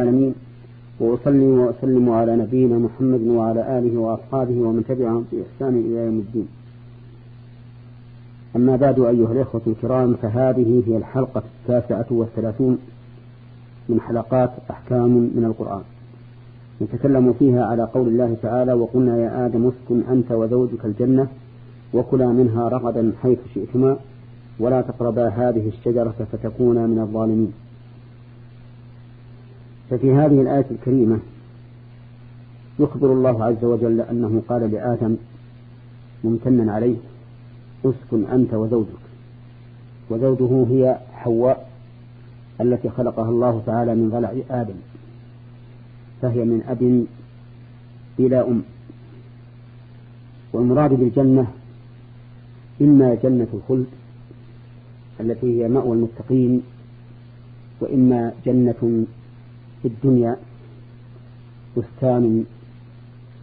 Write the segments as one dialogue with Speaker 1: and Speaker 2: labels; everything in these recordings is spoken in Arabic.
Speaker 1: العالمين. وأصلي وأسلم على نبينا محمد وعلى آله وأصحابه ومن تبعهم بإحسان إلى يوم الدين. أما بعد أيها الإخوة الكرام فهذه هي الحلقة التاسعة والثلاثون من حلقات أحكام من القرآن. نتكلم فيها على قول الله تعالى وقلنا يا آدم اسكن أنت وزوجك الجنة وكلا منها رغدا حيث شئتما ولا تقربا هذه الشجرة فتكونا من الظالمين. ففي هذه الآية الكريمة يخبر الله عز وجل أنه قال لآدم ممتنا عليه أسكن أنت وزوجك. وزوجه هي حواء التي خلقها الله تعالى من ضلع آدم فهي من أب إلى أم. والمراد بالجنة إما جنة الخلد التي هي مأوى المتقين وإما جنة في الدنيا بستان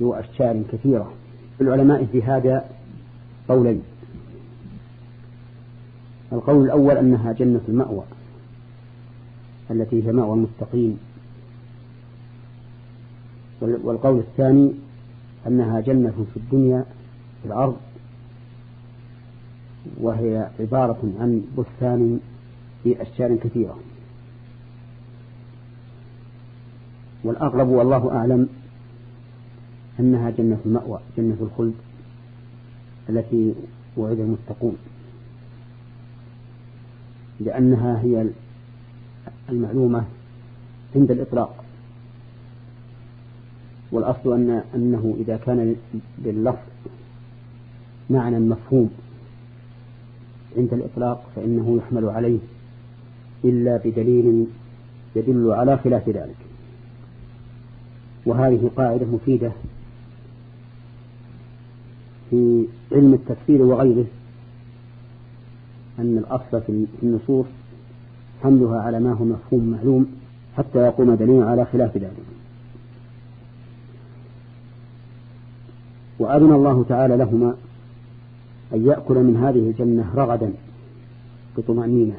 Speaker 1: ذو أشجار كثيرة. العلماء في هذا قولين. القول الأول أنها جنة المأوى التي هي مأوى المستقيم والقول الثاني أنها جنة في الدنيا في الأرض وهي عبارة عن بستان في أشجار كثيرة. والأغلب والله أعلم أنها جنة المأوى جنة الخلد التي وعد المتقون لأنها هي المعلومة عند الإطلاق. والأصل أن أنه إذا كان لللفظ معنى مفهوم عند الإطلاق فإنه يحمل عليه إلا بدليل يدل على خلاف ذلك. وهذه قاعدة مفيدة في علم التفسير وغيره أن الأصل في النصوص حملها على ما هو مفهوم معلوم حتى يقوم دليل على خلاف ذلك. وأذن الله تعالى لهما أن يأكل من هذه الجنة رغدا بطمأنينة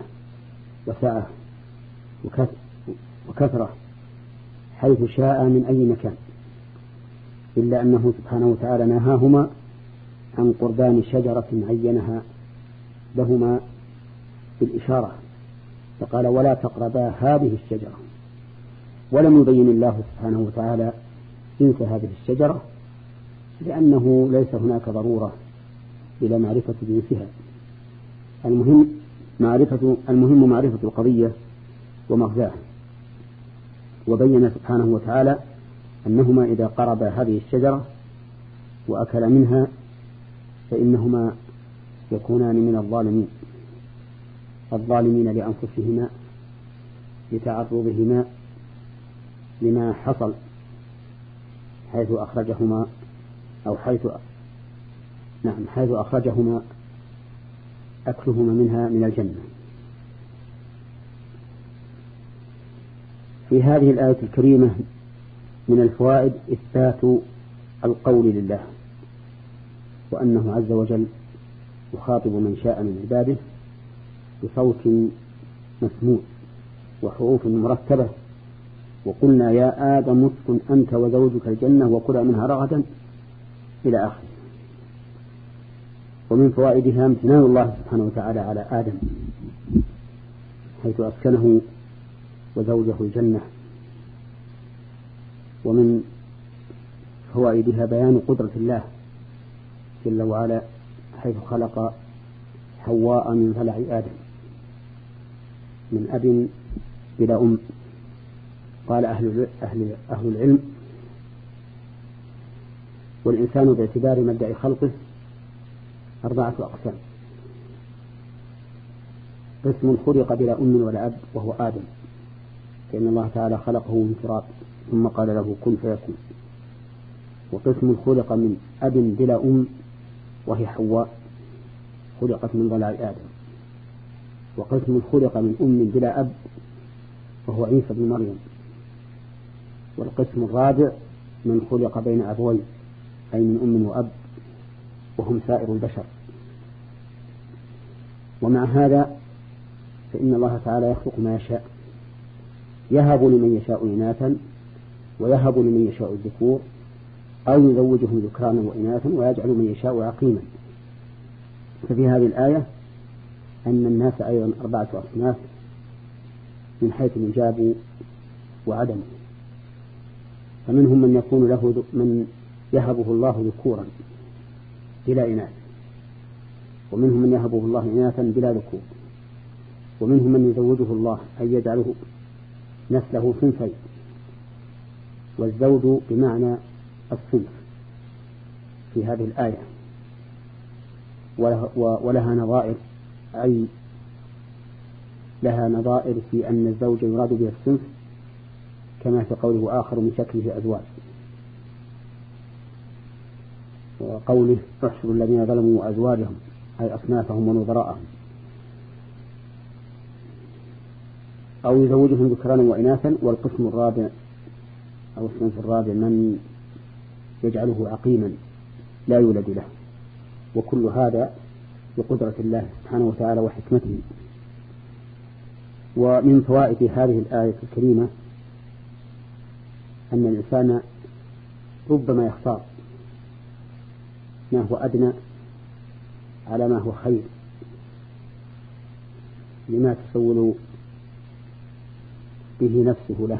Speaker 1: وسعة وكثرة حيث شاء من أي مكان. إلا أنه سبحانه وتعالى نهاهما عن قربان شجرة عينها لهما بالإشارة فقال ولا تقربا هذه الشجرة. ولم يبين الله سبحانه وتعالى جنس هذه الشجرة لأنه ليس هناك ضرورة إلى معرفة جنسها. المهم معرفة المهم معرفة القضية ومغزاها. وبين سبحانه وتعالى أنهما إذا قربا هذه الشجرة وأكلا منها فإنهما يكونان من الظالمين الظالمين لأنفسهما لتعرضهما لما حصل حيث أخرجهما أو حيث نعم حيث أخرجهما أكلهما منها من الجنة. في هذه الآية الكريمة من الفوائد إثبات القول لله وأنه عز وجل يخاطب من شاء من عباده بصوت مسموع وحروف مرتبة وقلنا يا آدم اسكن أنت وزوجك الجنة وكلا منها رغدا إلى آخره. ومن فوائدها امتنان الله سبحانه وتعالى على آدم حيث أسكنه وزوجه الجنة. ومن فوائدها بيان قدرة الله جل وعلا حيث خلق حواء من ضلع آدم. من أب إلى أم. قال أهل أهل أهل العلم والإنسان باعتبار مبدأ خلقه أربعة أقسام. قسم خلق بلا أم ولا أب وهو آدم. فإن الله تعالى خلقه من تراب ثم قال له كن فيكون. وقسم خلق من أب بلا أم وهي حواء خلقت من ضلع آدم. وقسم خلق من أم بلا أب وهو عيسى بن مريم. والقسم الرابع من خلق بين أبوين أي من أم وأب وهم سائر البشر. ومع هذا فإن الله تعالى يخلق ما يشاء. يهب لمن يشاء إناثا ويهب لمن يشاء الذكور أو يزوجهم ذكرانا وإناثا ويجعل من يشاء عقيما. ففي هذه الآية أن الناس أيضا أربعة أصناف من حيث الإجاب وعدمه فمنهم من يكون له من يهبه الله ذكورا بلا إناث. ومنهم من يهبه الله إناثا بلا ذكور. ومنهم من يزوجه الله أن يجعله نسله صنفين. والزوج بمعنى الصنف في هذه الآية. ولها نظائر أي لها نظائر في أن الزوج يراد به الصنف كما في قوله آخر من شكله أزواج. وقوله احشروا الذين ظلموا أزواجهم أي أصنافهم ونظراءهم. أو يزوجهم ذكرانا وإناثا والقسم الرابع أو الصنف الرابع من يجعله عقيما لا يولد له. وكل هذا بقدرة الله سبحانه وتعالى وحكمته. ومن فوائد هذه الآية الكريمة أن الإنسان ربما يختار ما هو أدنى على ما هو خير. لما تسول به نفسه له.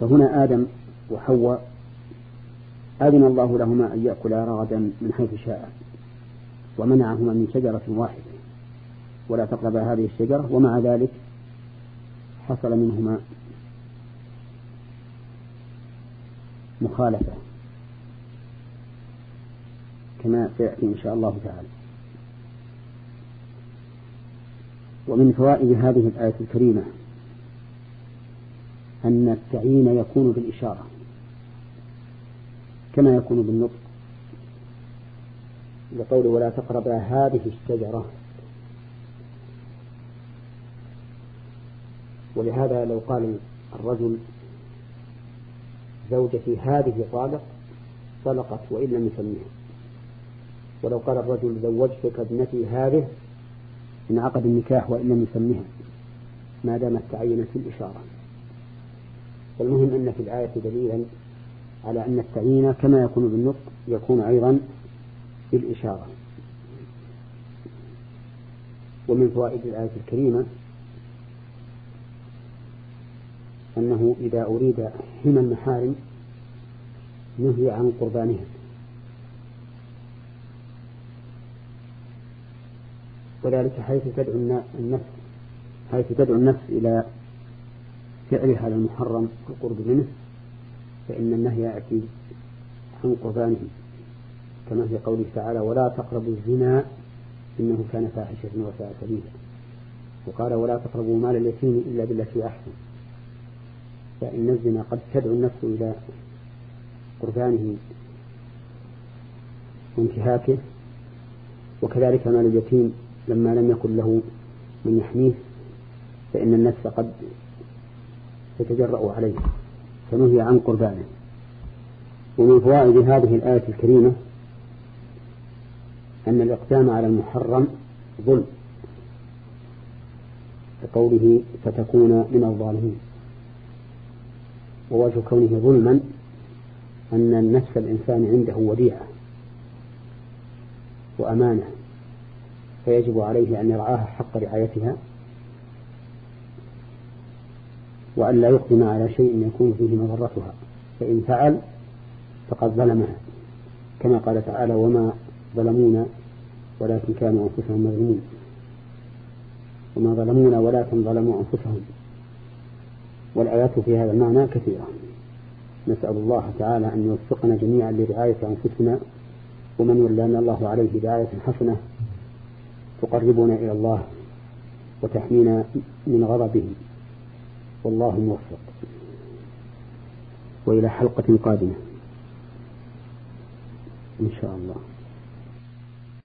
Speaker 1: فهنا آدم وحواء أذن الله لهما أن يأكلا رغدا من حيث شاء ومنعهما من شجرة واحدة. ولا تقربا هذه الشجرة ومع ذلك حصل منهما مخالفة. كما سيأتي إن شاء الله تعالى. ومن فوائد هذه الآية الكريمة أن التعيين يكون بالإشارة كما يكون بالنطق. لقوله ولا تقربا هذه الشجرة. ولهذا لو قال الرجل زوجتي هذه طالق طلقت وإن لم يسميها. ولو قال الرجل زوجتك ابنتي هذه انعقد النكاح وإن لم يسميها. ما دامت تعينت في الإشارة والمهم أن في الآية دليلا على أن التعيين كما يكون بالنطق يكون أيضا بالإشارة. ومن فوائد الآية الكريمة أنه إذا أريد حمى المحارم نهي عن قربانها. وذلك حيث تدعو النفس حيث تدعو النفس إلى فعل هذا المحرم القرب منه فإن النهي يأتي عن قربانه كما في قوله تعالى ولا تقربوا الزنا إنه كان فاحشة وساء سبيلا وقال ولا تقربوا مال اليتيم إلا بالتي أحسن فإن الزنا قد تدعو النفس إلى قربانه وانتهاكه وكذلك مال اليتيم لما لم يكن له من يحميه فإن النفس قد تتجرأ عليه فنهي عن قربانه. ومن فوائد هذه الآية الكريمة أن الإقدام على المحرم ظلم كقوله فتكون من الظالمين. ووجه كونه ظلما أن النفس الإنسان عنده وديعة وأمانة فيجب عليه أن يرعاها حق رعايتها وأن لا يقدم على شيء يكون فيه مضرتها. فإن فعل فقد ظلمها. كما قال تعالى وما ظلمونا ولكن كانوا أنفسهم مظلمين وما ظلمونا ولكن ظلموا أنفسهم. والآيات في هذا المعنى كثيرة. نسأل الله تعالى أن يوفقنا جميعا لرعاية أنفسنا. ومن ولانا الله عليه رعاية حسنة. تقربنا إلى الله وتحمينا من غضبه. والله موفق. وإلى حلقة قادمة. إن شاء الله.